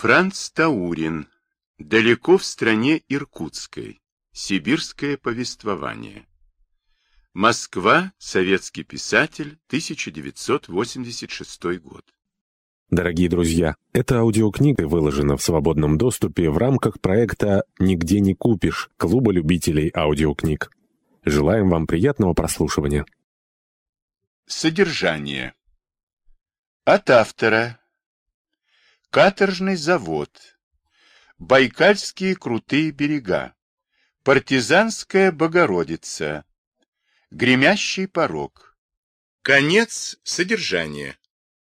Франц Таурин. Далеко в стране Иркутской. Сибирское повествование. Москва. Советский писатель. 1986 год. Дорогие друзья, эта аудиокнига выложена в свободном доступе в рамках проекта «Нигде не купишь» Клуба любителей аудиокниг. Желаем вам приятного прослушивания. Содержание. От автора. Каторжный завод. Байкальские крутые берега. Партизанская Богородица. Гремящий порог. Конец содержания.